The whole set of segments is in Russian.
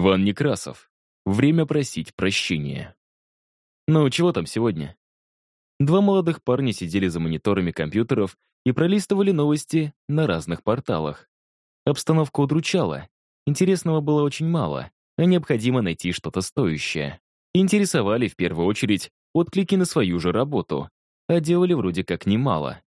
Иван Некрасов. Время просить прощения. Ну, чего там сегодня? Два молодых парня сидели за мониторами компьютеров и пролистывали новости на разных порталах. Обстановка удручала. Интересного было очень мало, а необходимо найти что-то стоящее. Интересовали в первую очередь отклики на свою же работу, а делали вроде как немало.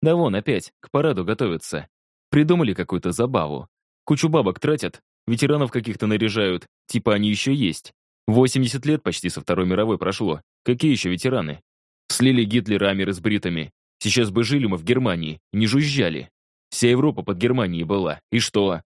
Да вон опять, к параду готовятся. Придумали какую-то забаву. Кучу бабок тратят, ветеранов каких-то наряжают, типа они еще есть. 80 лет почти со Второй мировой прошло. Какие еще ветераны? Слили Гитлера Амеры с бритами. Сейчас бы жили мы в Германии, не жужжали. Вся Европа под Германией была. И что?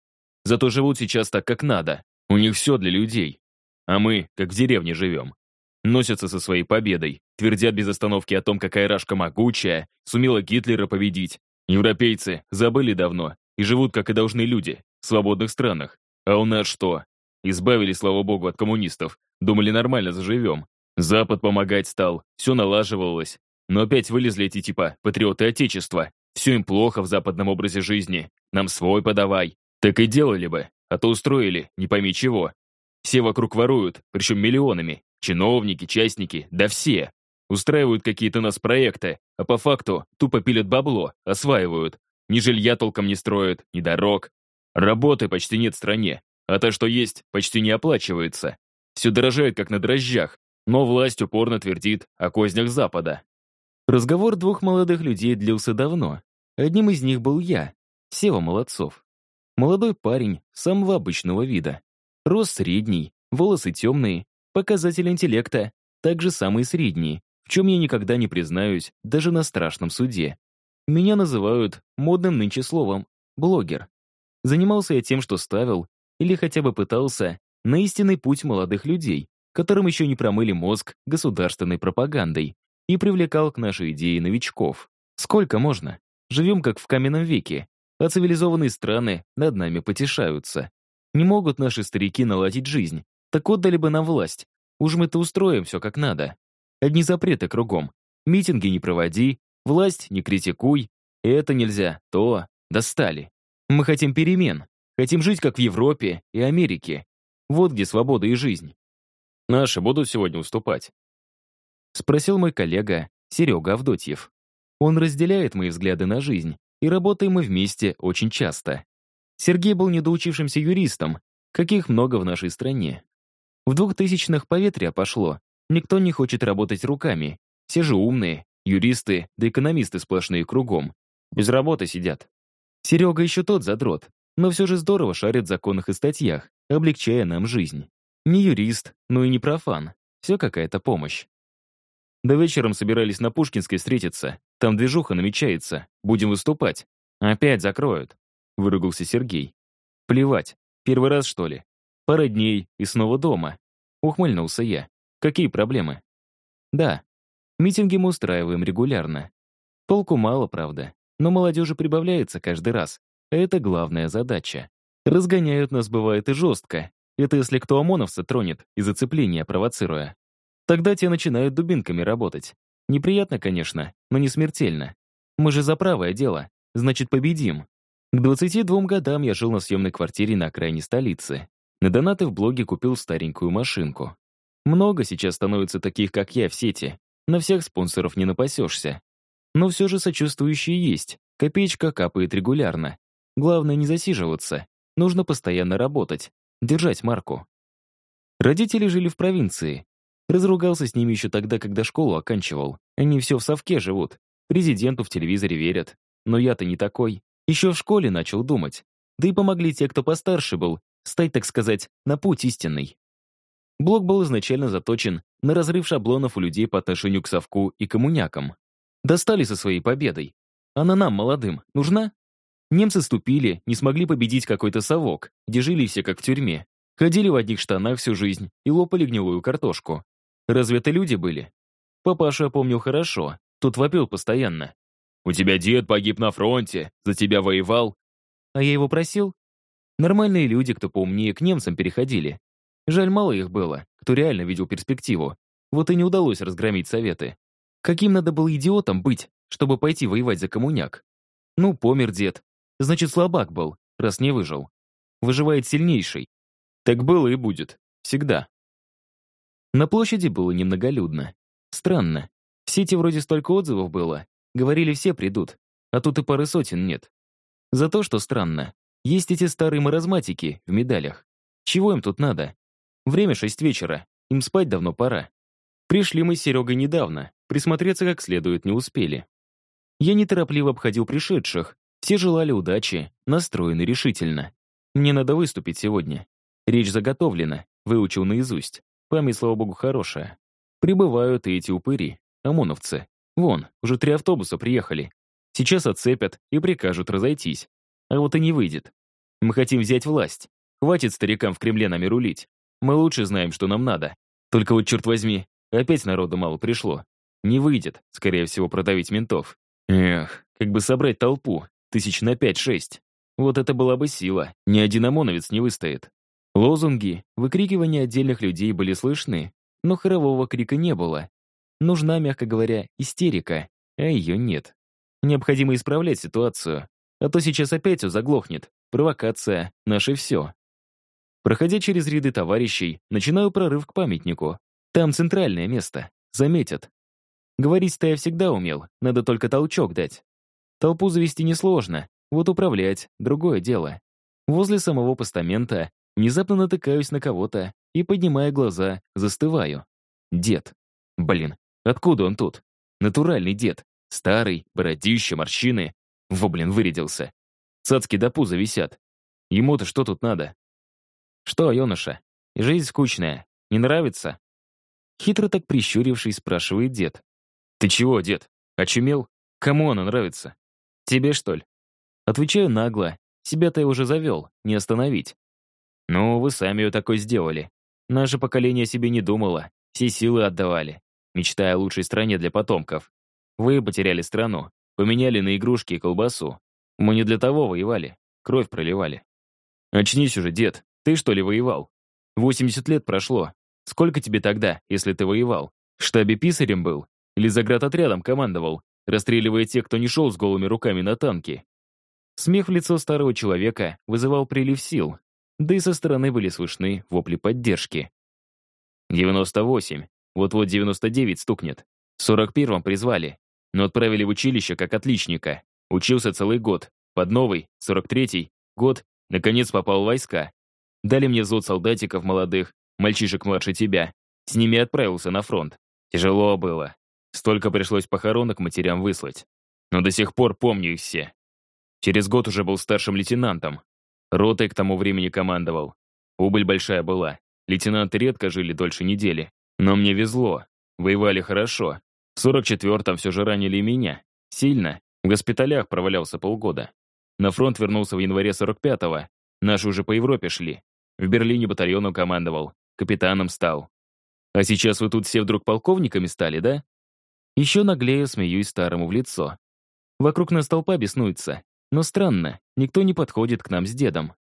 Зато живут сейчас так, как надо. У них все для людей. А мы, как в деревне, живем. Носятся со своей победой, твердят без остановки о том, какая Рашка могучая, сумела Гитлера победить. Европейцы забыли давно и живут, как и должны люди, в свободных странах. А у нас что? Избавили, слава богу, от коммунистов. Думали, нормально заживем. Запад помогать стал, все налаживалось. Но опять вылезли эти типа патриоты Отечества. Все им плохо в западном образе жизни. Нам свой подавай. Так и делали бы, а то устроили, не пойми чего. Все вокруг воруют, причем миллионами. Чиновники, частники, да все. Устраивают какие-то нас проекты, а по факту тупо пилят бабло, осваивают. Ни жилья толком не строят, ни дорог. Работы почти нет в стране, а то, что есть, почти не оплачивается. Все дорожает, как на дрожжах, но власть упорно твердит о кознях Запада. Разговор двух молодых людей длился давно. Одним из них был я, Сева Молодцов. Молодой парень, самого обычного вида. Рост средний, волосы темные, показатель интеллекта также самый средний, в чем я никогда не признаюсь, даже на страшном суде. Меня называют модным нынче словом «блогер». Занимался я тем, что ставил, или хотя бы пытался, на истинный путь молодых людей, которым еще не промыли мозг государственной пропагандой, и привлекал к нашей идее новичков. Сколько можно? Живем как в каменном веке, а цивилизованные страны над нами потешаются. Не могут наши старики наладить жизнь, так отдали бы нам власть. Уж мы-то устроим все как надо. Одни запреты кругом. Митинги не проводи, власть не критикуй. Это нельзя, то достали. Мы хотим перемен. Хотим жить как в Европе и Америке. Вот где свобода и жизнь. Наши будут сегодня уступать. Спросил мой коллега Серега Авдотьев. Он разделяет мои взгляды на жизнь, и работаем мы вместе очень часто. Сергей был недоучившимся юристом, каких много в нашей стране. В двухтысячных поветрия пошло. Никто не хочет работать руками. Все же умные, юристы, да экономисты сплошные кругом. Без работы сидят. Серега еще тот задрот, но все же здорово шарит в законах и статьях, облегчая нам жизнь. Не юрист, но и не профан. Все какая-то помощь. До вечером собирались на Пушкинской встретиться. Там движуха намечается. Будем выступать. Опять закроют. Выругался Сергей. Плевать. Первый раз, что ли? Пара дней и снова дома. Ухмыльнулся я. Какие проблемы? Да. Митинги мы устраиваем регулярно. Толку мало, правда. Но молодежи прибавляется каждый раз. Это главная задача. Разгоняют нас бывает и жестко. Это если кто ОМОНовца тронет и зацепление провоцируя. Тогда те начинают дубинками работать. Неприятно, конечно, но не смертельно. Мы же за правое дело, значит, победим. К 22 годам я жил на съемной квартире на окраине столицы. На донаты в блоге купил старенькую машинку. Много сейчас становится таких, как я, в сети. На всех спонсоров не напасешься. Но все же сочувствующие есть. Копеечка капает регулярно. Главное не засиживаться. Нужно постоянно работать. Держать марку. Родители жили в провинции. Разругался с ними еще тогда, когда школу оканчивал. Они все в совке живут. Президенту в телевизоре верят. Но я-то не такой. Еще в школе начал думать. Да и помогли те, кто постарше был, стать, так сказать, на путь истинный. Блок был изначально заточен на разрыв шаблонов у людей по отношению к совку и коммунякам. Достали со своей победой. Она нам, молодым, нужна? Немцы ступили, не смогли победить какой-то совок, где жили все как в тюрьме. Ходили в одних штанах всю жизнь и лопали гнилую картошку. Разве это люди были? Папашу я помню хорошо, тут вопил постоянно. «У тебя дед погиб на фронте, за тебя воевал». А я его просил? Нормальные люди, кто поумнее, к немцам переходили. Жаль, мало их было, кто реально видел перспективу. Вот и не удалось разгромить советы. Каким надо было идиотом быть, чтобы пойти воевать за коммуняк? Ну, помер дед. Значит, слабак был, раз не выжил. Выживает сильнейший. Так было и будет. Всегда. На площади было немноголюдно. Странно. В сети вроде столько отзывов было. Говорили, все придут. А тут и пары сотен нет. За то, что странно. Есть эти старые маразматики в медалях. Чего им тут надо? Время шесть вечера. Им спать давно пора. Пришли мы с Серегой недавно. Присмотреться как следует не успели. Я неторопливо обходил пришедших. Все желали удачи, настроены решительно. Мне надо выступить сегодня. Речь заготовлена, выучил наизусть. Память, слава богу, хорошая. Прибывают и эти упыри, ОМОНовцы. Вон, уже три автобуса приехали. Сейчас отцепят и прикажут разойтись. А вот и не выйдет. Мы хотим взять власть. Хватит старикам в Кремле нами рулить. Мы лучше знаем, что нам надо. Только вот, черт возьми, опять народу мало пришло. Не выйдет, скорее всего, продавить ментов. Эх, как бы собрать толпу, тысяч на пять-шесть. Вот это была бы сила, ни один ОМОНовец не выстоит. Лозунги, выкрикивания отдельных людей были слышны, но хорового крика не было. Нужна, мягко говоря, истерика, а ее нет. Необходимо исправлять ситуацию, а то сейчас опять все заглохнет. Провокация — наше все. Проходя через ряды товарищей, начинаю прорыв к памятнику. Там центральное место. Заметят. Говорить-то я всегда умел, надо только толчок дать. Толпу завести несложно, вот управлять — другое дело. Возле самого постамента внезапно натыкаюсь на кого-то и, поднимая глаза, застываю. Дед. Блин, откуда он тут? Натуральный дед. Старый, бородище, морщины. Во, блин, вырядился. Цацки до пуза висят. Ему-то что тут надо? Что, юноша, жизнь скучная, не нравится? Хитро так прищурившись, спрашивает дед. Ты чего, дед, очумел? Кому она нравится? Тебе, что ли? Отвечаю нагло. Себя-то я уже завел, не остановить. Ну, вы сами ее такой сделали. Наше поколение себе не думало, все силы отдавали, мечтая о лучшей стране для потомков. Вы потеряли страну, поменяли на игрушки и колбасу. Мы не для того воевали, кровь проливали. Очнись уже, дед, ты что ли воевал? 80 лет прошло. Сколько тебе тогда, если ты воевал? В штабе писарем был? Или заградотрядом командовал, расстреливая тех, кто не шел с голыми руками на танки? Смех в лицо старого человека вызывал прилив сил, да и со стороны были слышны вопли поддержки. 98. Вот-вот 99 стукнет. В 41-м призвали, но отправили в училище как отличника. Учился целый год. Под новый, 43-й, год, наконец попал в войска. Дали мне взвод солдатиков молодых, мальчишек младше тебя. С ними отправился на фронт. Тяжело было. Столько пришлось похоронок матерям выслать. Но до сих пор помню их все. Через год уже был старшим лейтенантом. Ротой к тому времени командовал. Убыль большая была. Лейтенанты редко жили дольше недели. Но мне везло. Воевали хорошо. В 44-м все же ранили меня. Сильно. В госпиталях провалялся полгода. На фронт вернулся в январе 45-го. Наши уже по Европе шли. В Берлине батальоном командовал. Капитаном стал. А сейчас вы тут все вдруг полковниками стали, да? Еще наглею смеюсь старому в лицо. Вокруг нас толпа беснуется. Но странно, никто не подходит к нам с дедом.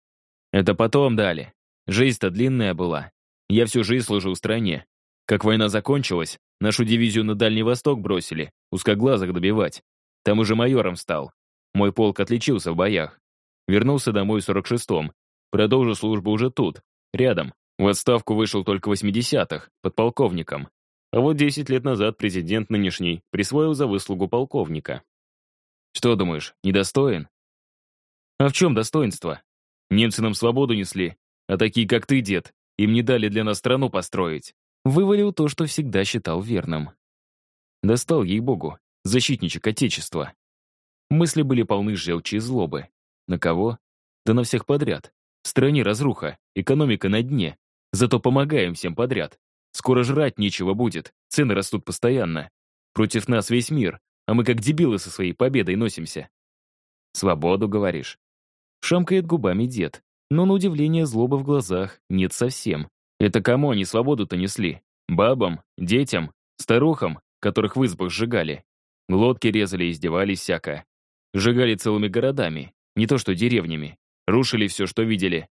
Это потом дали. Жизнь-то длинная была. Я всю жизнь служил стране. Как война закончилась, нашу дивизию на Дальний Восток бросили, узкоглазых добивать. Там уже майором стал. Мой полк отличился в боях. Вернулся домой в 46-м. Продолжу службу уже тут, рядом. В отставку вышел только в 80-х, подполковником. А вот 10 лет назад президент нынешний присвоил за выслугу полковника. Что думаешь, недостоин? А в чем достоинство? Немцы нам свободу несли, а такие, как ты, дед, им не дали для нас страну построить. Вывалил то, что всегда считал верным. Достал, ей-богу, защитничек Отечества. Мысли были полны желчи и злобы. На кого? Да на всех подряд. В стране разруха, экономика на дне. Зато помогаем всем подряд. Скоро жрать нечего будет, цены растут постоянно. Против нас весь мир, а мы как дебилы со своей победой носимся. Свободу, говоришь? Шамкает губами дед, но на удивление злобы в глазах нет совсем. Это кому они свободу-то несли? Бабам? Детям? Старухам, которых в избах сжигали? Глотки резали, издевались всяко. Сжигали целыми городами, не то что деревнями. Рушили все, что видели.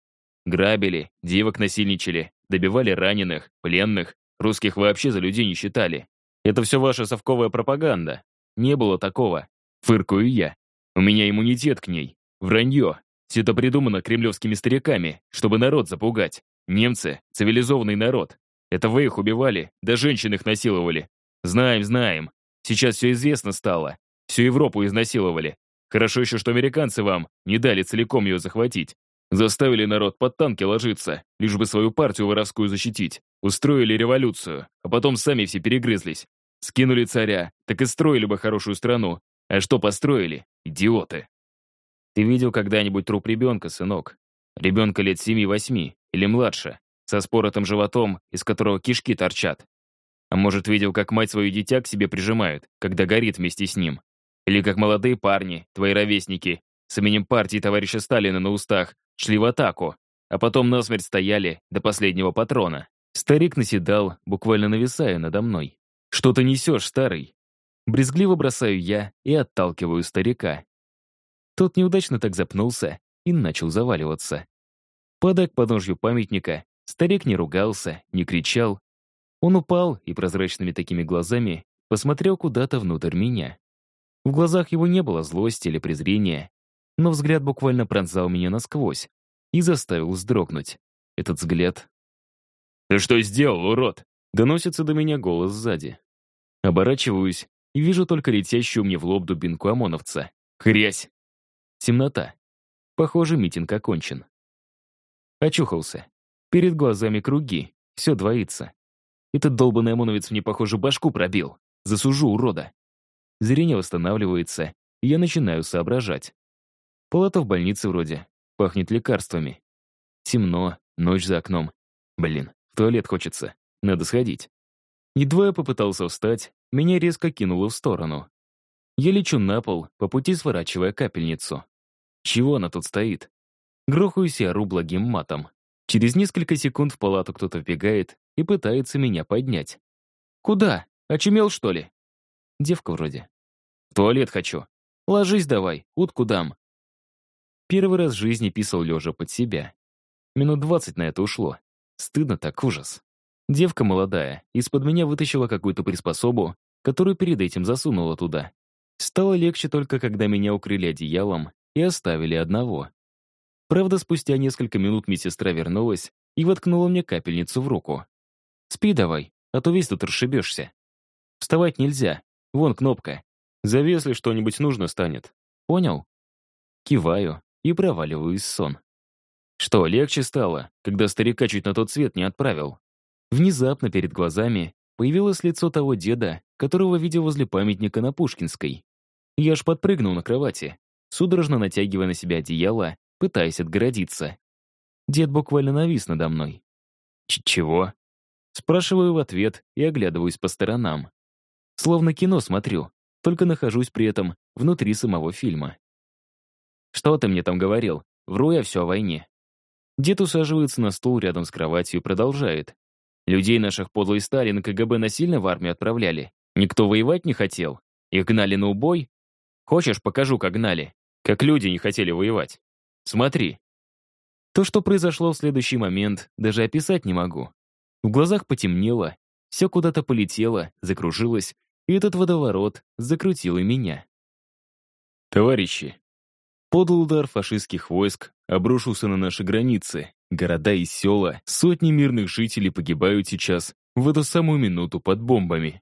Грабили, девок насильничали, добивали раненых, пленных, русских вообще за людей не считали. Это все ваша совковая пропаганда. Не было такого. Фыркую я. У меня иммунитет к ней. Вранье. Все это придумано кремлевскими стариками, чтобы народ запугать. Немцы — цивилизованный народ. Это вы их убивали, да женщин их насиловали. Знаем, знаем. Сейчас все известно стало. Всю Европу изнасиловали. Хорошо еще, что американцы вам не дали целиком ее захватить. Заставили народ под танки ложиться, лишь бы свою партию воровскую защитить. Устроили революцию, а потом сами все перегрызлись. Скинули царя, так и строили бы хорошую страну. А что построили? Идиоты. Ты видел когда-нибудь труп ребенка, сынок? Ребенка лет семи-восьми или младше, со споротым животом, из которого кишки торчат. А может, видел, как мать свое дитя к себе прижимает, когда горит вместе с ним? Или как молодые парни, твои ровесники, с именем партии товарища Сталина на устах, шли в атаку, а потом насмерть стояли до последнего патрона. Старик наседал, буквально нависая надо мной. «Что ты несешь, старый?» Брезгливо бросаю я и отталкиваю старика. Тот неудачно так запнулся и начал заваливаться. Падая к подножью памятника, старик не ругался, не кричал. Он упал и прозрачными такими глазами посмотрел куда-то внутрь меня. В глазах его не было злости или презрения, но взгляд буквально пронзал меня насквозь и заставил вздрогнуть. Этот взгляд... «Ты что сделал, урод?» Доносится до меня голос сзади. Оборачиваюсь и вижу только летящую мне в лоб дубинку ОМОНовца. Хрясь! Темнота. Похоже, митинг окончен. Очухался. Перед глазами круги. Все двоится. Этот долбанный ОМОНовец мне, похоже, башку пробил. Засужу, урода. Зрение восстанавливается, и я начинаю соображать. Палата в больнице вроде. Пахнет лекарствами. Темно, ночь за окном. Блин, в туалет хочется. Надо сходить. Едва я попытался встать, меня резко кинуло в сторону. Я лечу на пол, по пути сворачивая капельницу. Чего она тут стоит? Грохаюсь и ору благим матом. Через несколько секунд в палату кто-то вбегает и пытается меня поднять. «Куда? Очумел, что ли?» Девка вроде. «В туалет хочу. Ложись давай, утку дам». Первый раз в жизни писал лежа под себя. Минут двадцать на это ушло. Стыдно так, ужас. Девка молодая, из-под меня вытащила какую-то приспособу, которую перед этим засунула туда. Стало легче только, когда меня укрыли одеялом и оставили одного. Правда, спустя несколько минут медсестра вернулась и воткнула мне капельницу в руку. «Спи давай, а то весь тут расшибешься. Вставать нельзя, вон кнопка. Зови, если что-нибудь нужно станет. Понял?» Киваю и проваливаюсь в сон. Что, легче стало, когда старика чуть на тот свет не отправил? Внезапно перед глазами появилось лицо того деда, которого видел возле памятника на Пушкинской. Я аж подпрыгнул на кровати, судорожно натягивая на себя одеяло, пытаясь отгородиться. Дед буквально навис надо мной. Ч «Чего?» Спрашиваю в ответ и оглядываюсь по сторонам. Словно кино смотрю, только нахожусь при этом внутри самого фильма. «Что ты мне там говорил? Вру я все о войне». Дед усаживается на стул рядом с кроватью и продолжает. «Людей наших подлый Сталин КГБ насильно в армию отправляли. Никто воевать не хотел. Их гнали на убой. Хочешь, покажу, как гнали. Как люди не хотели воевать. Смотри». То, что произошло в следующий момент, даже описать не могу. В глазах потемнело, все куда-то полетело, закружилось, и этот водоворот закрутил и меня. «Товарищи!» Подлый удар фашистских войск обрушился на наши границы. Города и села, сотни мирных жителей погибают сейчас в эту самую минуту под бомбами.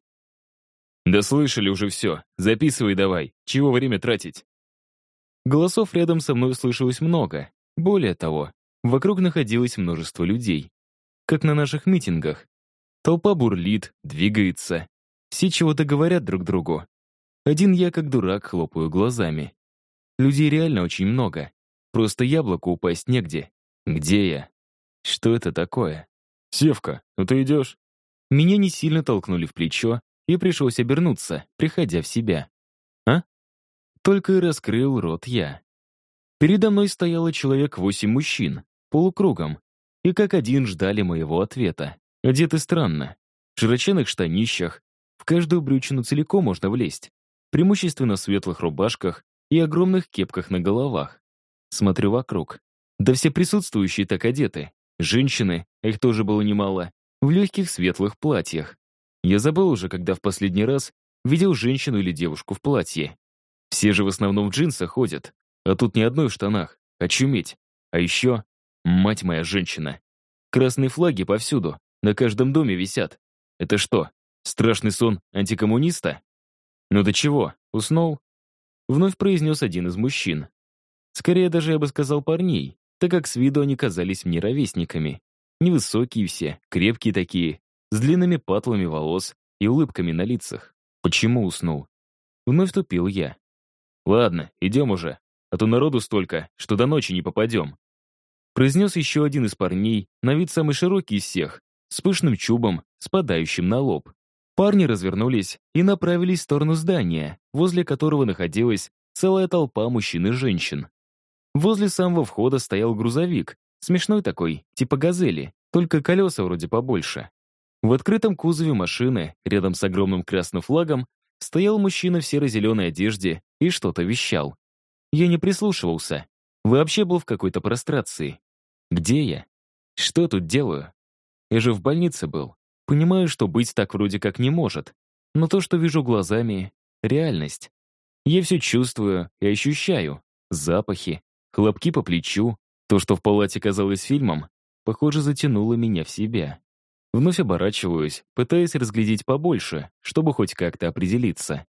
«Да слышали уже все. Записывай давай. Чего время тратить?» Голосов рядом со мной слышалось много. Более того, вокруг находилось множество людей. Как на наших митингах. Толпа бурлит, двигается. Все чего-то говорят друг другу. Один я, как дурак, хлопаю глазами. Людей реально очень много. Просто яблоку упасть негде. Где я? Что это такое? «Севка, ну ты идешь?» Меня не сильно толкнули в плечо, и пришлось обернуться, приходя в себя. «А?» Только и раскрыл рот я. Передо мной стояло человек восемь мужчин, полукругом, и как один ждали моего ответа. Одеты странно. В широченных штанищах, в каждую брючину целиком можно влезть. Преимущественно в светлых рубашках и огромных кепках на головах. Смотрю вокруг. Да все присутствующие так одеты. Женщины, их тоже было немало, в легких светлых платьях. Я забыл уже, когда в последний раз видел женщину или девушку в платье. Все же в основном в джинсах ходят, а тут ни одной в штанах. Очуметь. А еще, мать моя женщина. Красные флаги повсюду, на каждом доме висят. Это что, страшный сон антикоммуниста? Ну до чего, уснул? Вновь произнес один из мужчин. Скорее даже я бы сказал парней, так как с виду они казались мне ровесниками. Невысокие все, крепкие такие, с длинными патлами волос и улыбками на лицах. Почему уснул? Вновь тупил я. Ладно, идем уже, а то народу столько, что до ночи не попадем. Произнес еще один из парней, на вид самый широкий из всех, с пышным чубом, спадающим на лоб. Парни развернулись и направились в сторону здания, возле которого находилась целая толпа мужчин и женщин. Возле самого входа стоял грузовик, смешной такой, типа «Газели», только колеса вроде побольше. В открытом кузове машины, рядом с огромным красным флагом, стоял мужчина в серо-зеленой одежде и что-то вещал. Я не прислушивался. Вообще был в какой-то прострации. Где я? Что тут делаю? Я же в больнице был. Понимаю, что быть так вроде как не может. Но то, что вижу глазами — реальность. Я все чувствую и ощущаю. Запахи, хлопки по плечу. То, что в палате казалось фильмом, похоже, затянуло меня в себя. Вновь оборачиваюсь, пытаясь разглядеть побольше, чтобы хоть как-то определиться.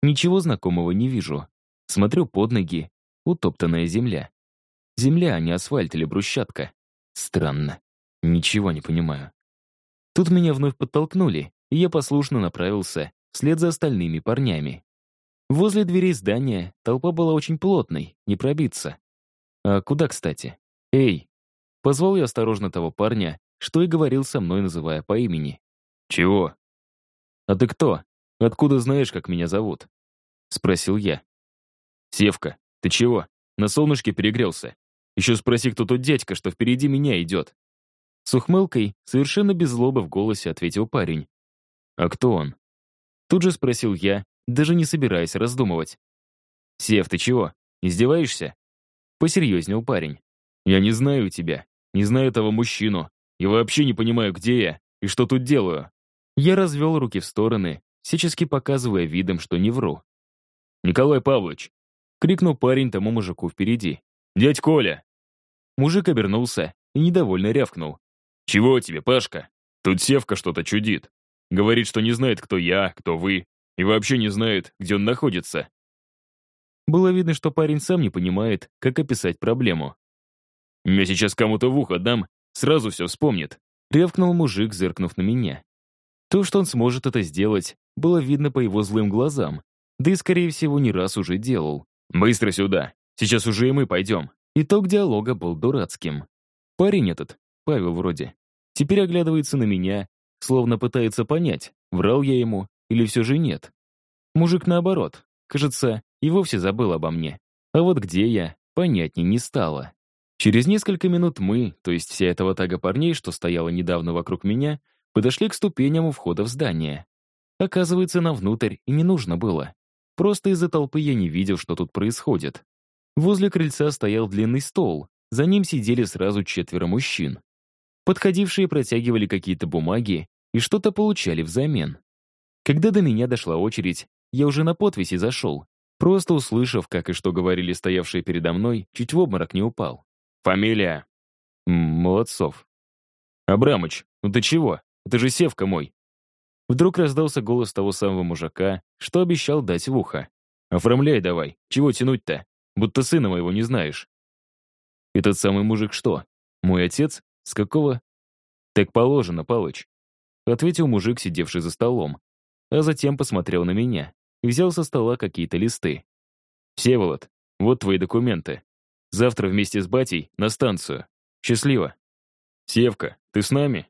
Ничего знакомого не вижу. Смотрю под ноги. Утоптанная земля. Земля, а не асфальт или брусчатка. Странно. Ничего не понимаю. Тут меня вновь подтолкнули, и я послушно направился вслед за остальными парнями. Возле дверей здания толпа была очень плотной, не пробиться. А куда, кстати? Эй! Позвал я осторожно того парня, что и говорил со мной, называя по имени. «Чего?» «А ты кто? Откуда знаешь, как меня зовут?» Спросил я. «Севка, ты чего? На солнышке перегрелся? Еще спроси, кто тот дядька, что впереди меня идет». С ухмылкой, совершенно без злобы в голосе ответил парень. «А кто он?» Тут же спросил я, даже не собираясь раздумывать. «Сев, ты чего, издеваешься?» Посерьезнел парень. «Я не знаю тебя, не знаю этого мужчину, и вообще не понимаю, где я и что тут делаю. Я развел руки в стороны, всячески показывая видом, что не вру. «Николай Павлович!» — крикнул парень тому мужику впереди. «Дядь Коля!» Мужик обернулся и недовольно рявкнул. «Чего тебе, Пашка? Тут Севка что-то чудит. Говорит, что не знает, кто я, кто вы, и вообще не знает, где он находится». Было видно, что парень сам не понимает, как описать проблему. «Я сейчас кому-то в ухо дам, Сразу все вспомнит. Ревкнул мужик, зыркнув на меня. То, что он сможет это сделать, было видно по его злым глазам. Да и, скорее всего, не раз уже делал. «Быстро сюда. Сейчас уже и мы пойдем». Итог диалога был дурацким. Парень этот, Павел вроде, теперь оглядывается на меня, словно пытается понять, врал я ему или все же нет. Мужик наоборот, кажется, и вовсе забыл обо мне. А вот где я, понятней не стало. Через несколько минут мы, то есть вся эта ватага парней, что стояла недавно вокруг меня, подошли к ступеням у входа в здание. Оказывается, нам внутрь и не нужно было. Просто из-за толпы я не видел, что тут происходит. Возле крыльца стоял длинный стол, за ним сидели сразу четверо мужчин. Подходившие протягивали какие-то бумаги и что-то получали взамен. Когда до меня дошла очередь, я уже на подвиси зашел, просто услышав, как и что говорили стоявшие передо мной, чуть в обморок не упал. Фамилия? Молодцов. Абрамыч, ну ты чего? Это же Севка мой. Вдруг раздался голос того самого мужика, что обещал дать в ухо. «Оформляй давай, чего тянуть-то? Будто сына моего не знаешь». «Этот самый мужик что? Мой отец? С какого?» «Так положено, Палыч», — ответил мужик, сидевший за столом, а затем посмотрел на меня и взял со стола какие-то листы. «Всеволод, вот твои документы. Завтра вместе с батей на станцию. Счастливо. Севка, ты с нами?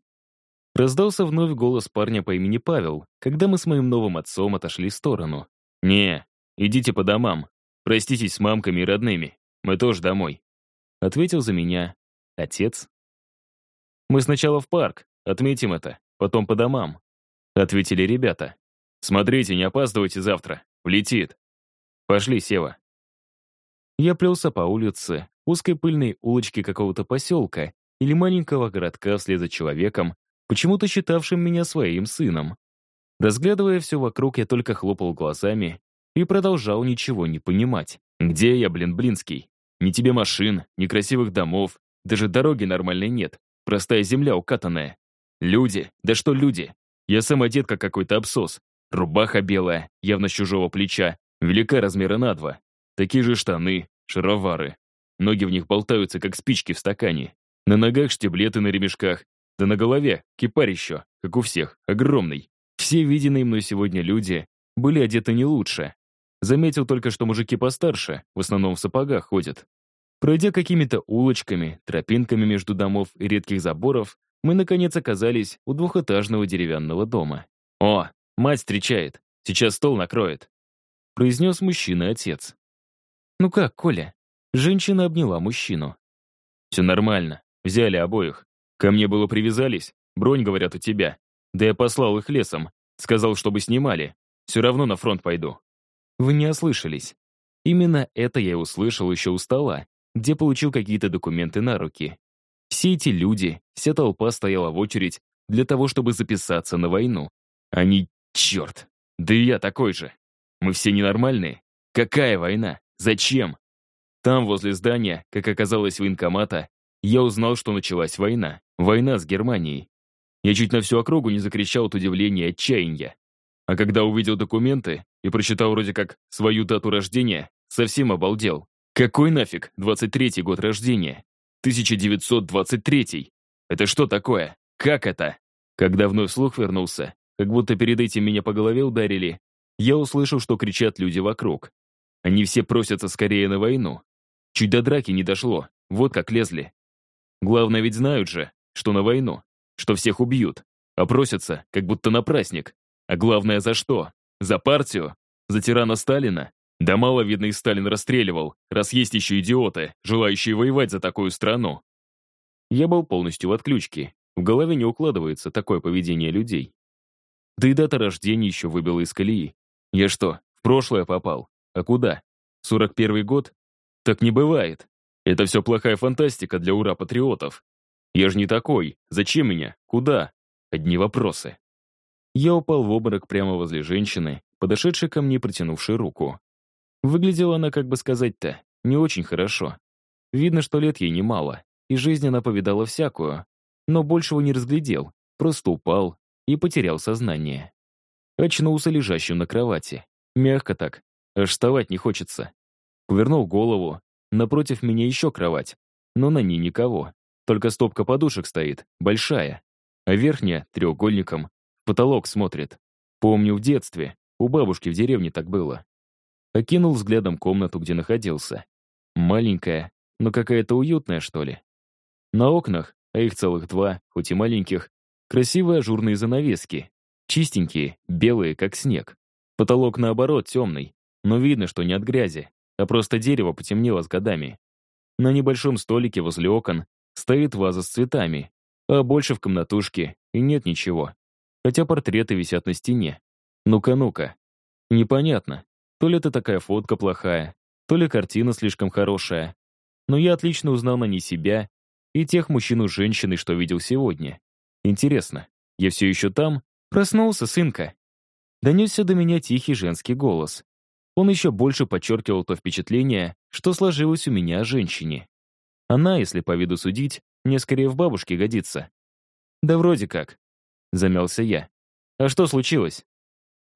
Раздался вновь голос парня по имени Павел, когда мы с моим новым отцом отошли в сторону. «Не, идите по домам. Проститесь с мамками и родными. Мы тоже домой», — ответил за меня отец. «Мы сначала в парк, отметим это, потом по домам», — ответили ребята. «Смотрите, не опаздывайте завтра. Влетит». «Пошли, Сева». Я плелся по улице, узкой пыльной улочке какого-то поселка или маленького городка вслед за человеком, почему-то считавшим меня своим сыном. Разглядывая все вокруг, я только хлопал глазами и продолжал ничего не понимать. Где я, блин, Блинский? Ни тебе машин, ни красивых домов, даже дороги нормальной нет. Простая земля укатанная. Люди, да что люди? Я сам одет, как какой-то абсос. Рубаха белая, явно с чужого плеча, велика размера на два. Такие же штаны, шаровары. Ноги в них болтаются, как спички в стакане. На ногах штиблеты на ремешках, да на голове кипарь еще, как у всех, огромный. Все виденные мной сегодня люди были одеты не лучше. Заметил только, что мужики постарше, в основном в сапогах ходят. Пройдя какими-то улочками, тропинками между домов и редких заборов, мы, наконец, оказались у двухэтажного деревянного дома. «О, мать встречает, сейчас стол накроет», — произнес мужчина-отец. «Ну как, Коля?» Женщина обняла мужчину. «Все нормально, взяли обоих. Ко мне было привязались, бронь, говорят, у тебя. Да я послал их лесом, сказал, чтобы снимали. Все равно на фронт пойду». Вы не ослышались. Именно это я и услышал еще у стола, где получил какие-то документы на руки. Все эти люди, вся толпа стояла в очередь для того, чтобы записаться на войну. Они, черт, да и я такой же. Мы все ненормальные. Какая война? Зачем? Там, возле здания, как оказалось военкомата, я узнал, что началась война. Война с Германией. Я чуть на всю округу не закричал от удивления и отчаяния. А когда увидел документы и прочитал вроде как свою дату рождения, совсем обалдел. Какой нафиг 23-й год рождения? 1923. Это что такое? Как это? Когда вновь слух вернулся, как будто перед этим меня по голове ударили, я услышал, что кричат люди вокруг. Они все просятся скорее на войну. Чуть до драки не дошло, вот как лезли. Главное ведь знают же, что на войну, что всех убьют, а просятся, как будто на праздник. А главное, за что? За партию? За тирана Сталина? Да мало, видно, и Сталин расстреливал, раз есть еще идиоты, желающие воевать за такую страну. Я был полностью в отключке. В голове не укладывается такое поведение людей. Да и дата рождения еще выбила из колеи. Я что, в прошлое попал? А куда? 41 год? Так не бывает. Это все плохая фантастика для ура-патриотов. Я же не такой. Зачем меня? Куда? Одни вопросы. Я упал в обморок прямо возле женщины, подошедшей ко мне, протянувшей руку. Выглядела она, как бы сказать-то, не очень хорошо. Видно, что лет ей немало, и жизнь она повидала всякую, но большего не разглядел, просто упал и потерял сознание. Очнулся лежащим на кровати. Мягко так, аж вставать не хочется. Повернул голову, напротив меня еще кровать, но на ней никого. Только стопка подушек стоит, большая, а верхняя, треугольником, потолок смотрит. Помню в детстве, у бабушки в деревне так было. Окинул взглядом комнату, где находился. Маленькая, но какая-то уютная, что ли. На окнах, а их целых два, хоть и маленьких, красивые ажурные занавески. Чистенькие, белые, как снег. Потолок, наоборот, темный, но видно, что не от грязи, а просто дерево потемнело с годами. На небольшом столике возле окон стоит ваза с цветами, а больше в комнатушке и нет ничего. Хотя портреты висят на стене. Ну-ка, ну-ка. Непонятно, то ли это такая фотка плохая, то ли картина слишком хорошая. Но я отлично узнал на ней себя и тех мужчин и женщины, что видел сегодня. Интересно, я все еще там? Проснулся, сынка. Донесся до меня тихий женский голос. Он еще больше подчеркивал то впечатление, что сложилось у меня о женщине. Она, если по виду судить, мне скорее в бабушке годится. Да вроде как. Замялся я. А что случилось?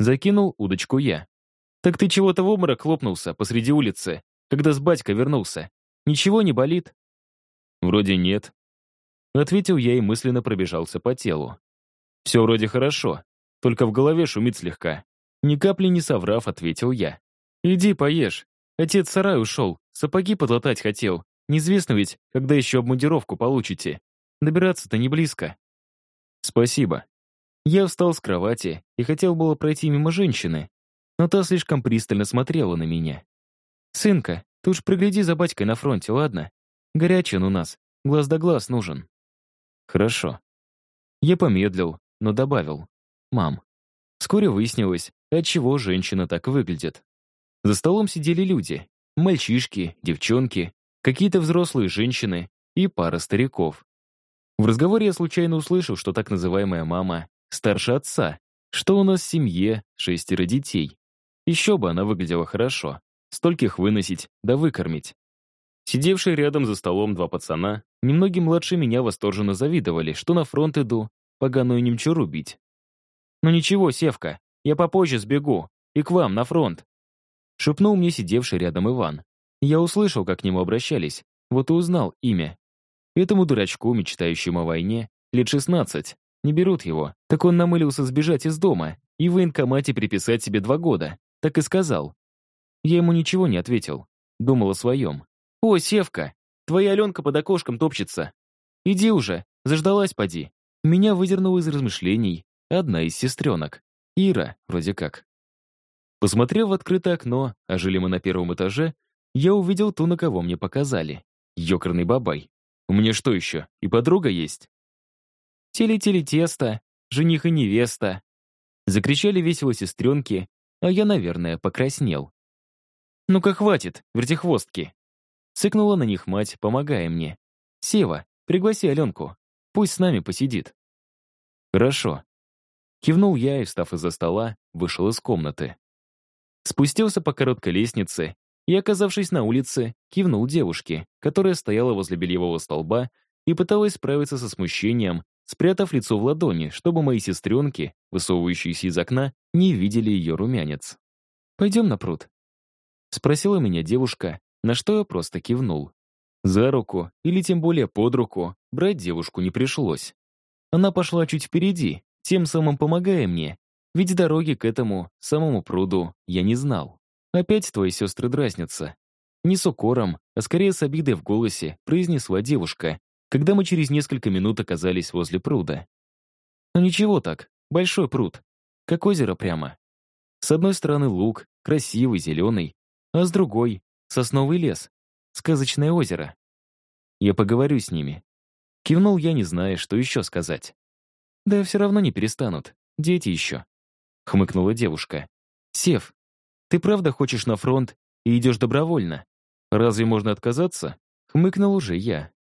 Закинул удочку я. «Так ты чего-то в обморок хлопнулся посреди улицы, когда с батькой вернулся. Ничего не болит?» «Вроде нет», — ответил я и мысленно пробежался по телу. «Все вроде хорошо, только в голове шумит слегка». Ни капли не соврав, ответил я. «Иди поешь. Отец в сарай ушел, сапоги подлатать хотел. Неизвестно ведь, когда еще обмундировку получите. Добираться-то не близко». «Спасибо». Я встал с кровати и хотел было пройти мимо женщины, но та слишком пристально смотрела на меня. «Сынка, ты уж пригляди за батькой на фронте, ладно? Горячий он у нас, глаз да глаз нужен». «Хорошо». Я помедлил, но добавил. «Мам». Вскоре выяснилось, отчего женщина так выглядит. За столом сидели люди. Мальчишки, девчонки, какие-то взрослые женщины и пара стариков. В разговоре я случайно услышал, что так называемая мама старше отца, что у нас в семье шестеро детей. Еще бы она выглядела хорошо. Стольких выносить, да выкормить. Сидевшие рядом за столом два пацана, немногие младше меня восторженно завидовали, что на фронт иду, поганую немчуру бить. «Ну ничего, Севка, я попозже сбегу, и к вам, на фронт», шепнул мне сидевший рядом Иван. Я услышал, как к нему обращались, вот и узнал имя. Этому дурачку, мечтающему о войне, лет 16, не берут его. Так он намылился сбежать из дома и в военкомате приписать себе два года. Так и сказал. Я ему ничего не ответил. Думал о своем. «О, Севка, твоя Аленка под окошком топчется. Иди уже, заждалась поди». Меня выдернула из размышлений одна из сестренок. Ира, вроде как. Посмотрев в открытое окно, а жили мы на первом этаже, я увидел ту, на кого мне показали. Ёкарный бабай. У меня что еще, и подруга есть? Теле-теле тесто, жених и невеста. Закричали весело сестренки, а я, наверное, покраснел. «Ну-ка, хватит, вертихвостки!» Цыкнула на них мать, помогая мне. «Сева, пригласи Аленку. Пусть с нами посидит». «Хорошо». Кивнул я и, встав из-за стола, вышел из комнаты. Спустился по короткой лестнице и, оказавшись на улице, кивнул девушке, которая стояла возле бельевого столба и пыталась справиться со смущением, спрятав лицо в ладони, чтобы мои сестренки, высовывающиеся из окна, не видели ее румянец. «Пойдем на пруд?» Спросила меня девушка, на что я просто кивнул. За руку, или тем более под руку, брать девушку не пришлось. Она пошла чуть впереди, тем самым помогая мне, ведь дороги к этому самому пруду я не знал. Опять твои сестры дразнятся. Не с укором, а скорее с обидой в голосе произнесла девушка, когда мы через несколько минут оказались возле пруда. Ну ничего так, большой пруд, как озеро прямо. С одной стороны луг, красивый, зеленый, а с другой — сосновый лес, сказочное озеро. Я поговорю с ними. Кивнул я, не зная, что еще сказать. Да все равно не перестанут, дети еще. Хмыкнула девушка. Сев, ты правда хочешь на фронт и идешь добровольно? Разве можно отказаться? Хмыкнул уже я.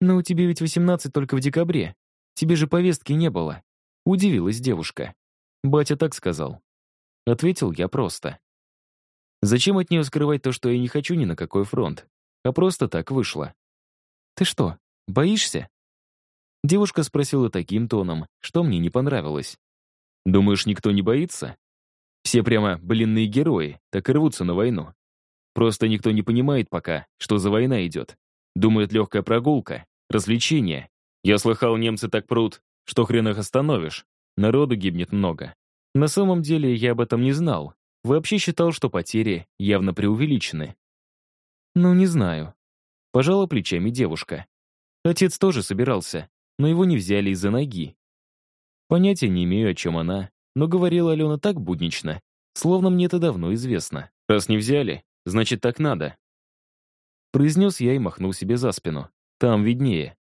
Но у тебя ведь 18 только в декабре. Тебе же повестки не было. Удивилась девушка. Батя так сказал. Ответил я просто. Зачем от нее скрывать то, что я не хочу ни на какой фронт? А просто так вышло. Ты что, боишься? Девушка спросила таким тоном, что мне не понравилось. Думаешь, никто не боится? Все прямо блинные герои, так и рвутся на войну. Просто никто не понимает пока, что за война идет. Думает, легкая прогулка, развлечение. Я слыхал, немцы так прут, что хрен их остановишь. Народу гибнет много. На самом деле я об этом не знал. Вообще считал, что потери явно преувеличены. Ну, не знаю. Пожала плечами девушка. Отец тоже собирался, но его не взяли из-за ноги. Понятия не имею, о чем она, но говорила Алена так буднично, словно мне это давно известно. «Раз не взяли, значит, так надо». Произнес я и махнул себе за спину. «Там виднее».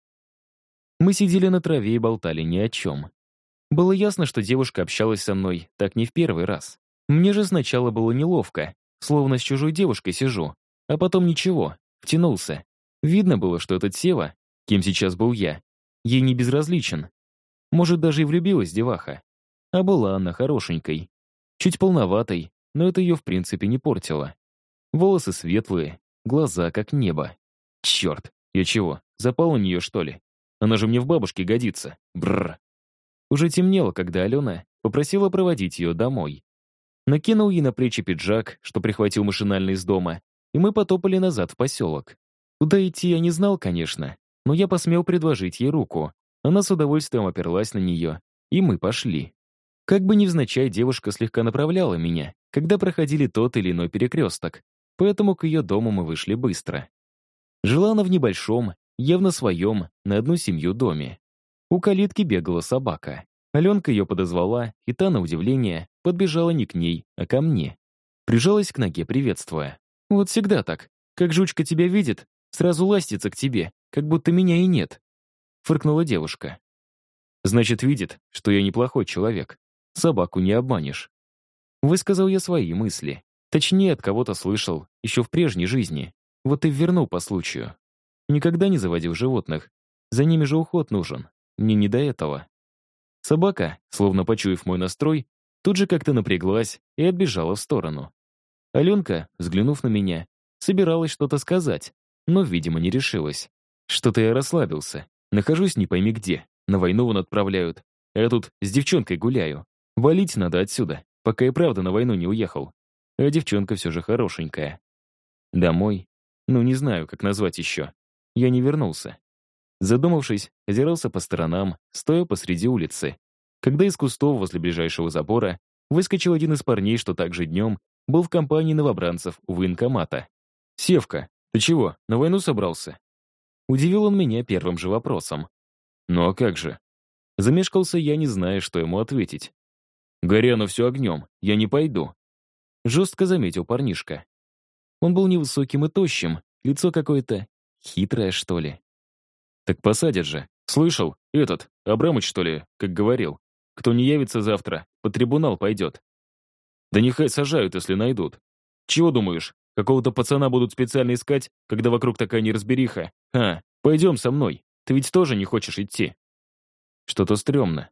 Мы сидели на траве и болтали ни о чем. Было ясно, что девушка общалась со мной так не в первый раз. Мне же сначала было неловко, словно с чужой девушкой сижу, а потом ничего, втянулся. Видно было, что этот Сева, кем сейчас был я, ей не безразличен. Может, даже и влюбилась деваха. А была она хорошенькой. Чуть полноватой, но это ее в принципе не портило. Волосы светлые, глаза как небо. Черт, я чего, запал у нее, что ли? Она же мне в бабушке годится. Бррр. Уже темнело, когда Алена попросила проводить ее домой. Накинул ей на плечи пиджак, что прихватил машинально из дома, и мы потопали назад в поселок. Куда идти я не знал, конечно, но я посмел предложить ей руку. Она с удовольствием оперлась на нее, и мы пошли. Как бы невзначай девушка слегка направляла меня, когда проходили тот или иной перекресток, поэтому к ее дому мы вышли быстро. Жила она в небольшом, явно своем, на одну семью доме. У калитки бегала собака. Аленка ее подозвала, и та, на удивление, подбежала не к ней, а ко мне. Прижалась к ноге, приветствуя. «Вот всегда так. Как жучка тебя видит, сразу ластится к тебе, как будто меня и нет», — фыркнула девушка. «Значит, видит, что я неплохой человек. Собаку не обманешь. Высказал я свои мысли. Точнее, от кого-то слышал, еще в прежней жизни. Вот и вернул по случаю. Никогда не заводил животных. За ними же уход нужен. Мне не до этого. Собака, словно почуяв мой настрой, тут же как-то напряглась и отбежала в сторону. Аленка, взглянув на меня, собиралась что-то сказать, но, видимо, не решилась. Что-то я расслабился. Нахожусь не пойми где. На войну вон отправляют. А я тут с девчонкой гуляю. Валить надо отсюда, пока и правда на войну не уехал. А девчонка все же хорошенькая. Домой? Ну, не знаю, как назвать еще. Я не вернулся. Задумавшись, озирался по сторонам, стоя посреди улицы. Когда из кустов возле ближайшего забора выскочил один из парней, что также днем был в компании новобранцев у военкомата. «Севка, ты чего, на войну собрался?» Удивил он меня первым же вопросом. «Ну а как же?» Замешкался я, не зная, что ему ответить. «Горяну все огнем, я не пойду», — жестко заметил парнишка. Он был невысоким и тощим, лицо какое-то хитрое, что ли. «Так посадят же. Слышал? Этот, Абрамыч, что ли, как говорил. Кто не явится завтра, по трибунал пойдет. Да нехай сажают, если найдут. Чего думаешь, какого-то пацана будут специально искать, когда вокруг такая неразбериха? А, пойдем со мной. Ты ведь тоже не хочешь идти. Что-то стрёмно.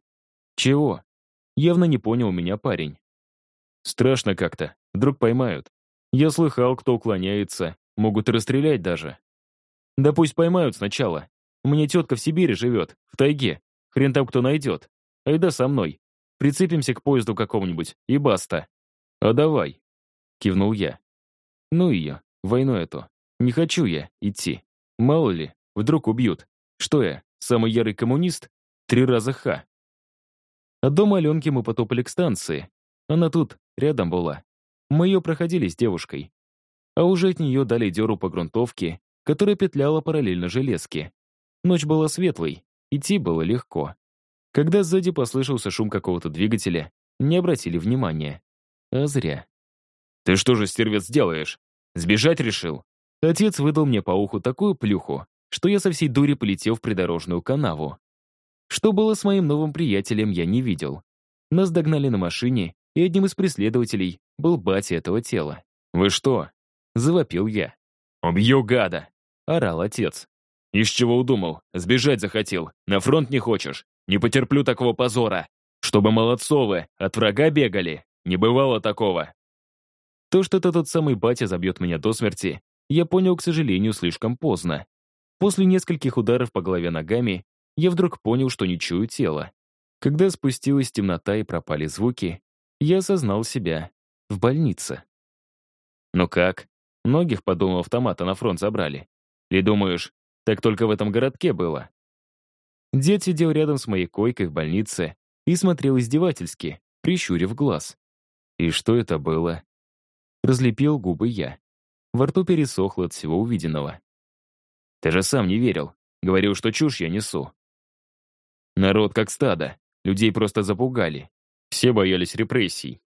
Чего? Явно не понял меня парень. Страшно как-то. Вдруг поймают. Я слыхал, кто уклоняется. Могут расстрелять даже. Да пусть поймают сначала. У меня тетка в Сибири живет, в тайге. Хрен там кто найдет. Айда со мной. Прицепимся к поезду какому-нибудь, и баста. А давай. Кивнул я. Ну ее, войну эту. Не хочу я идти. Мало ли, вдруг убьют. Что я, самый ярый коммунист? Три раза ха. От дома Аленки мы потопали к станции. Она тут, рядом была. Мы ее проходили с девушкой. А уже от нее дали деру по грунтовке, которая петляла параллельно железке. Ночь была светлой, идти было легко. Когда сзади послышался шум какого-то двигателя, не обратили внимания. А зря. «Ты что же, стервец, делаешь? Сбежать решил?» Отец выдал мне по уху такую плюху, что я со всей дури полетел в придорожную канаву. Что было с моим новым приятелем, я не видел. Нас догнали на машине, и одним из преследователей был батя этого тела. «Вы что?» — завопил я. «Убью гада!» — орал отец. Из чего удумал? Сбежать захотел. На фронт не хочешь? Не потерплю такого позора. Чтобы молодцовы от врага бегали. Не бывало такого. То, что этот самый батя забьет меня до смерти, я понял, к сожалению, слишком поздно. После нескольких ударов по голове ногами, я вдруг понял, что не чую тела. Когда спустилась темнота и пропали звуки, я осознал себя в больнице. Ну как? Многих, подумал, автомата на фронт забрали. Или думаешь, так только в этом городке было. Дед сидел рядом с моей койкой в больнице и смотрел издевательски, прищурив глаз. И что это было? Разлепил губы я. Во рту пересохло от всего увиденного. Ты же сам не верил. Говорил, что чушь я несу. Народ как стадо. Людей просто запугали. Все боялись репрессий.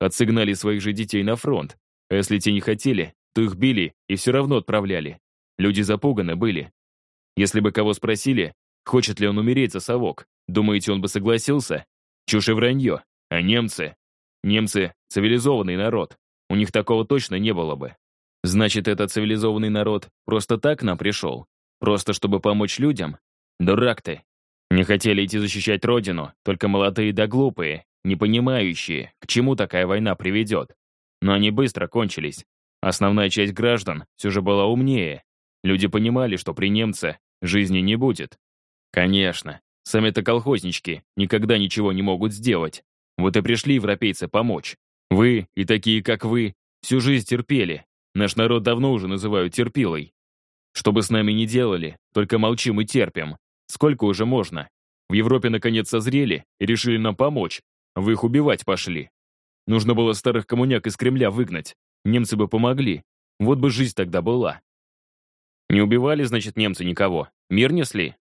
Отсыгнали своих же детей на фронт. А если те не хотели, то их били и все равно отправляли. Люди запуганы были. Если бы кого спросили, хочет ли он умереть за совок, думаете, он бы согласился? Чушь и вранье. А немцы? Немцы — цивилизованный народ. У них такого точно не было бы. Значит, этот цивилизованный народ просто так нам пришел? Просто чтобы помочь людям? Дурак ты. Не хотели идти защищать родину, только молодые да глупые, не понимающие, к чему такая война приведет. Но они быстро кончились. Основная часть граждан все же была умнее, Люди понимали, что при немце жизни не будет. Конечно, сами-то колхознички никогда ничего не могут сделать. Вот и пришли европейцы помочь. Вы и такие, как вы, всю жизнь терпели. Наш народ давно уже называют терпилой. Что бы с нами ни делали, только молчим и терпим. Сколько уже можно? В Европе наконец созрели и решили нам помочь. Вы их убивать пошли. Нужно было старых коммуняк из Кремля выгнать. Немцы бы помогли. Вот бы жизнь тогда была. Не убивали, значит, немцы никого. Мир несли.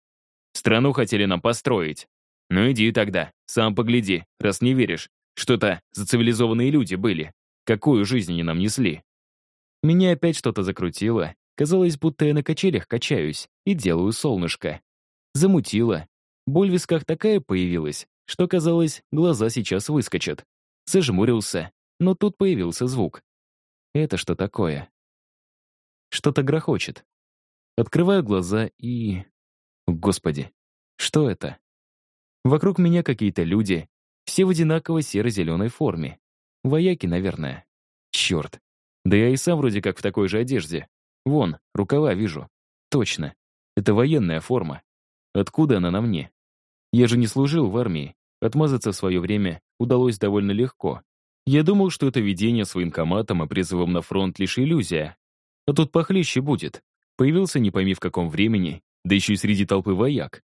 Страну хотели нам построить. Ну иди тогда, сам погляди, раз не веришь, что-то за цивилизованные люди были. Какую жизнь они нам несли? Меня опять что-то закрутило. Казалось, будто я на качелях качаюсь и делаю солнышко. Замутило. Боль в висках такая появилась, что, казалось, глаза сейчас выскочат. Зажмурился, но тут появился звук. Это что такое? Что-то грохочет. Открываю глаза и... Господи, что это? Вокруг меня какие-то люди, все в одинаково серо-зеленой форме. Вояки, наверное. Черт. Да я и сам вроде как в такой же одежде. Вон, рукава вижу. Точно. Это военная форма. Откуда она на мне? Я же не служил в армии. Отмазаться в свое время удалось довольно легко. Я думал, что это видение с военкоматом и призывом на фронт лишь иллюзия. А тут похлеще будет. Появился не пойми в каком времени, да еще и среди толпы вояк.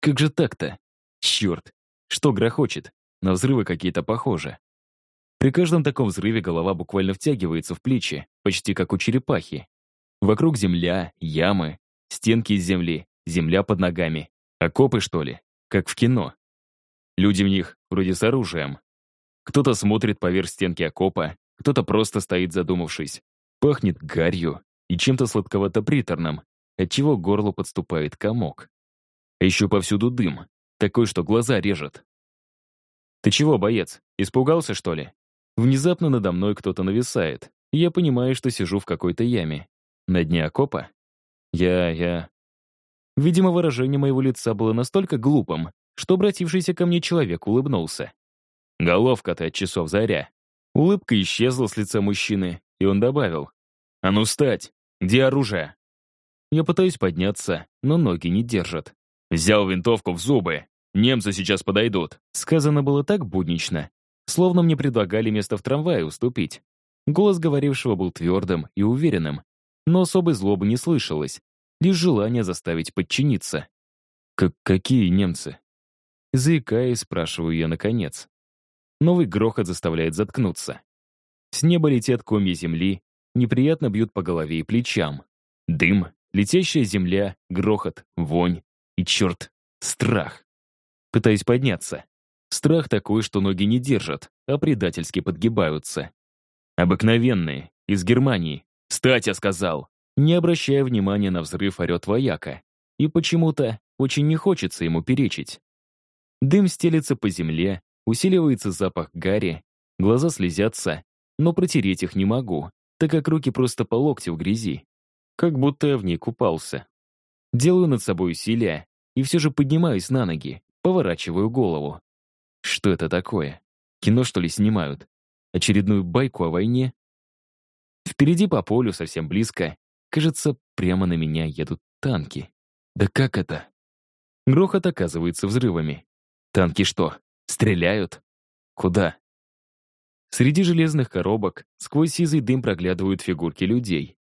Как же так-то? Черт, что грохочет? На взрывы какие-то похожи. При каждом таком взрыве голова буквально втягивается в плечи, почти как у черепахи. Вокруг земля, ямы, стенки из земли, земля под ногами. Окопы, что ли? Как в кино. Люди в них вроде с оружием. Кто-то смотрит поверх стенки окопа, кто-то просто стоит задумавшись. Пахнет гарью и чем-то сладковато-приторным, отчего к горлу подступает комок. А еще повсюду дым, такой, что глаза режет. «Ты чего, боец, испугался, что ли?» Внезапно надо мной кто-то нависает, и я понимаю, что сижу в какой-то яме. На дне окопа? Я... я... Видимо, выражение моего лица было настолько глупым, что обратившийся ко мне человек улыбнулся. «Головка ты от часов заря». Улыбка исчезла с лица мужчины, и он добавил. «А ну встать! Где оружие?» Я пытаюсь подняться, но ноги не держат. «Взял винтовку в зубы. Немцы сейчас подойдут». Сказано было так буднично, словно мне предлагали место в трамвае уступить. Голос говорившего был твердым и уверенным, но особой злобы не слышалось, лишь желание заставить подчиниться. «Как какие немцы?» Заикаясь, спрашиваю я наконец. Новый грохот заставляет заткнуться. С неба летят комья земли, неприятно бьют по голове и плечам. Дым, летящая земля, грохот, вонь и, черт, страх. Пытаюсь подняться. Страх такой, что ноги не держат, а предательски подгибаются. Обыкновенные, из Германии. «Стать, я сказал!» Не обращая внимания на взрыв, орет вояка. И почему-то очень не хочется ему перечить. Дым стелется по земле, усиливается запах гари, глаза слезятся, но протереть их не могу, так как руки просто по локти в грязи. Как будто я в ней купался. Делаю над собой усилия и все же поднимаюсь на ноги, поворачиваю голову. Что это такое? Кино, что ли, снимают? Очередную байку о войне? Впереди по полю, совсем близко, кажется, прямо на меня едут танки. Да как это? Грохот оказывается взрывами. Танки что, стреляют? Куда? Среди железных коробок сквозь сизый дым проглядывают фигурки людей.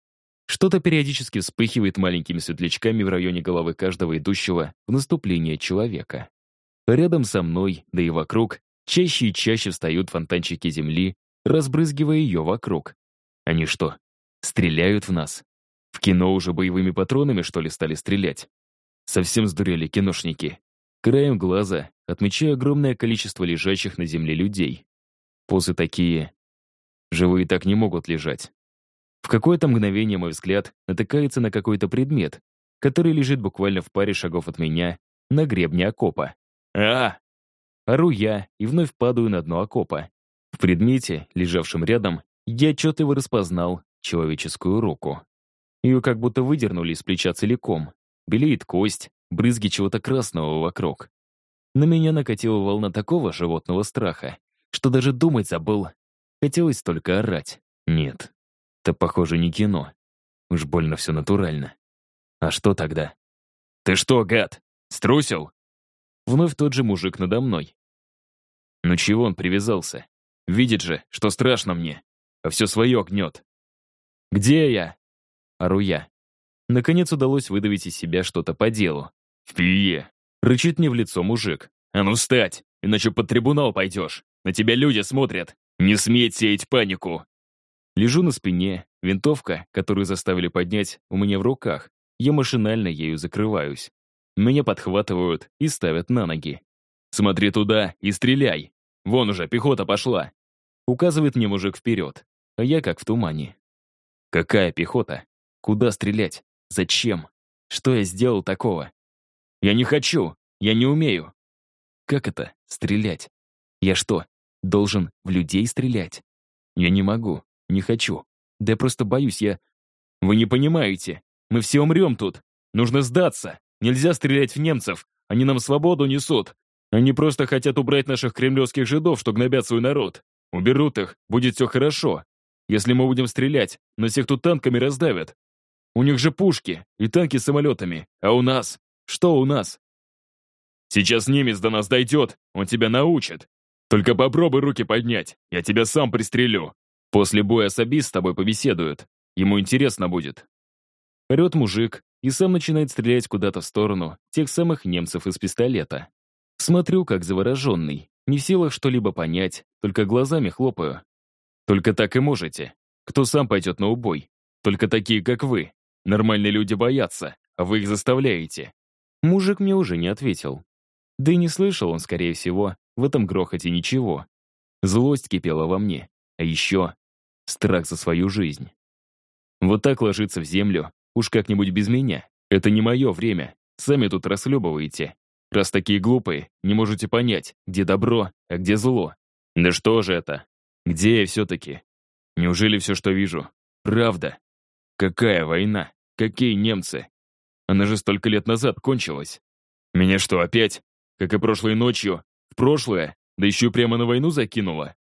Что-то периодически вспыхивает маленькими светлячками в районе головы каждого идущего в наступление человека. Рядом со мной, да и вокруг, чаще и чаще встают фонтанчики земли, разбрызгивая ее вокруг. Они что, стреляют в нас? В кино уже боевыми патронами, что ли, стали стрелять? Совсем сдурели киношники. Краем глаза отмечаю огромное количество лежащих на земле людей. Позы такие. Живые так не могут лежать. В какое-то мгновение мой взгляд натыкается на какой-то предмет, который лежит буквально в паре шагов от меня на гребне окопа. а Ору я и вновь падаю на дно окопа. В предмете, лежавшем рядом, я отчетливо распознал человеческую руку. Ее как будто выдернули из плеча целиком. Белеет кость, брызги чего-то красного вокруг. На меня накатила волна такого животного страха, что даже думать забыл. Хотелось только орать. Нет, это, похоже, не кино. Уж больно все натурально. А что тогда? «Ты что, гад, струсил?» Вновь тот же мужик надо мной. Ну чего он привязался? Видит же, что страшно мне, а все свое гнет. «Где я?» Ору я. Наконец удалось выдавить из себя что-то по делу. «В пие!» Рычит мне в лицо мужик. «А ну встать, иначе под трибунал пойдешь!» На тебя люди смотрят. Не сметь сеять панику. Лежу на спине, винтовка, которую заставили поднять, у меня в руках. Я машинально ею закрываюсь. Меня подхватывают и ставят на ноги. «Смотри туда и стреляй! Вон уже, пехота пошла!» Указывает мне мужик вперед, а я как в тумане. «Какая пехота? Куда стрелять? Зачем? Что я сделал такого?» «Я не хочу! Я не умею!» «Как это? Стрелять? Я что, должен в людей стрелять? Я не могу, не хочу. Да я просто боюсь, я... Вы не понимаете. Мы все умрем тут. Нужно сдаться. Нельзя стрелять в немцев. Они нам свободу несут. Они просто хотят убрать наших кремлевских жидов, что гнобят свой народ. Уберут их, будет все хорошо. Если мы будем стрелять, но всех тут танками раздавят. У них же пушки и танки с самолетами. А у нас? Что у нас? Сейчас немец до нас дойдет, он тебя научит. Только попробуй руки поднять, я тебя сам пристрелю. После боя Сабис с тобой побеседуют. Ему интересно будет. Орет мужик и сам начинает стрелять куда-то в сторону тех самых немцев из пистолета. Смотрю, как завороженный, не в силах что-либо понять, только глазами хлопаю. Только так и можете. Кто сам пойдет на убой? Только такие, как вы. Нормальные люди боятся, а вы их заставляете. Мужик мне уже не ответил. Да и не слышал он, скорее всего, в этом грохоте ничего. Злость кипела во мне, а еще страх за свою жизнь. Вот так ложиться в землю, уж как-нибудь без меня. Это не мое время, сами тут расхлебываете. Раз такие глупые, не можете понять, где добро, а где зло. Да что же это? Где я все-таки? Неужели все, что вижу, правда? Какая война? Какие немцы? Она же столько лет назад кончилась. Меня что, опять как и прошлой ночью, в прошлое, да еще прямо на войну закинула.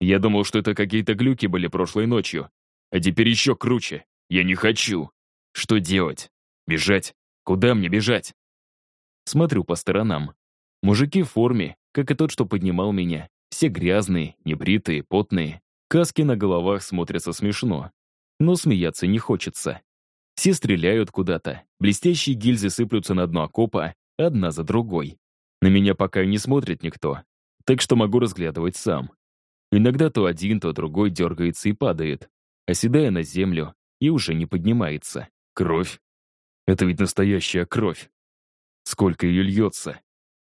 Я думал, что это какие-то глюки были прошлой ночью. А теперь еще круче. Я не хочу. Что делать? Бежать? Куда мне бежать? Смотрю по сторонам. Мужики в форме, как и тот, что поднимал меня. Все грязные, небритые, потные. Каски на головах смотрятся смешно. Но смеяться не хочется. Все стреляют куда-то. Блестящие гильзы сыплются на дно окопа, одна за другой. На меня пока не смотрит никто, так что могу разглядывать сам. Иногда то один, то другой дергается и падает, оседая на землю и уже не поднимается. Кровь. Это ведь настоящая кровь. Сколько ее льется.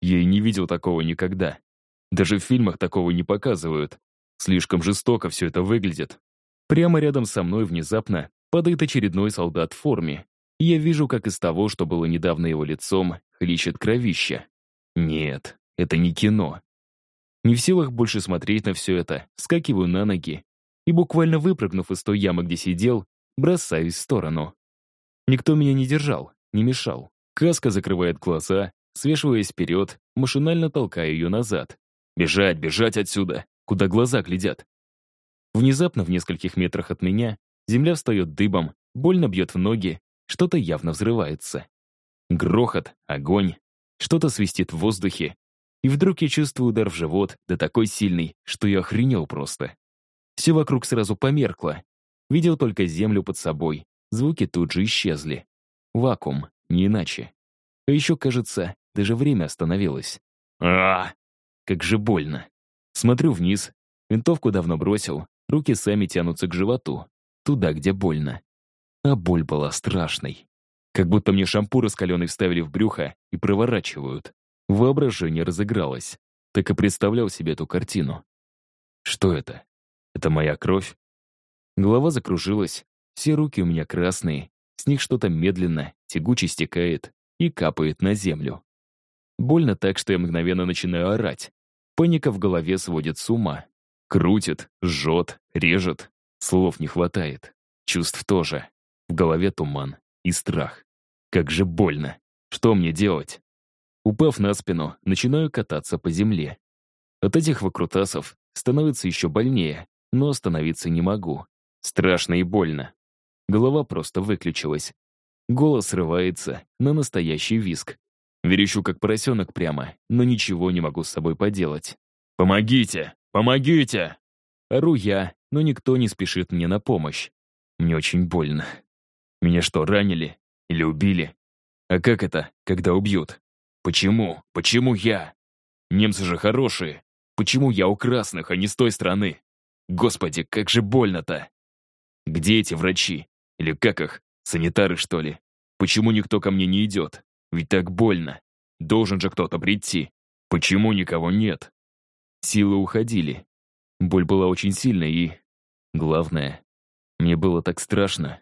Я и не видел такого никогда. Даже в фильмах такого не показывают. Слишком жестоко все это выглядит. Прямо рядом со мной внезапно падает очередной солдат в форме. И я вижу, как из того, что было недавно его лицом, хлещет кровища. Нет, это не кино. Не в силах больше смотреть на все это, скакиваю на ноги и, буквально выпрыгнув из той ямы, где сидел, бросаюсь в сторону. Никто меня не держал, не мешал. Каска закрывает глаза, свешиваясь вперед, машинально толкая ее назад. Бежать, бежать отсюда, куда глаза глядят. Внезапно в нескольких метрах от меня земля встает дыбом, больно бьет в ноги, что-то явно взрывается. Грохот, огонь, что-то свистит в воздухе, и вдруг я чувствую удар в живот, да такой сильный, что я охренел просто. Все вокруг сразу померкло. Видел только землю под собой. Звуки тут же исчезли. Вакуум, не иначе. А еще, кажется, даже время остановилось. а, Как же больно. Смотрю вниз. Винтовку давно бросил. Руки сами тянутся к животу. Туда, где больно. А боль была страшной. Как будто мне шампур раскаленный вставили в брюхо и проворачивают. Воображение разыгралось. Так и представлял себе эту картину. Что это? Это моя кровь? Голова закружилась, все руки у меня красные, с них что-то медленно, тягуче стекает и капает на землю. Больно так, что я мгновенно начинаю орать. Паника в голове сводит с ума. Крутит, жжет, режет. Слов не хватает. Чувств тоже. В голове туман и страх. Как же больно. Что мне делать? Упав на спину, начинаю кататься по земле. От этих выкрутасов становится еще больнее, но остановиться не могу. Страшно и больно. Голова просто выключилась. Голос срывается на настоящий виск. Верещу как поросенок прямо, но ничего не могу с собой поделать. «Помогите! Помогите!» Ору я, но никто не спешит мне на помощь. Мне очень больно. Меня что, ранили? Или убили? А как это, когда убьют? Почему? Почему я? Немцы же хорошие. Почему я у красных, а не с той стороны? Господи, как же больно-то! Где эти врачи? Или как их? Санитары, что ли? Почему никто ко мне не идет? Ведь так больно. Должен же кто-то прийти. Почему никого нет? Силы уходили. Боль была очень сильной и... Главное, мне было так страшно.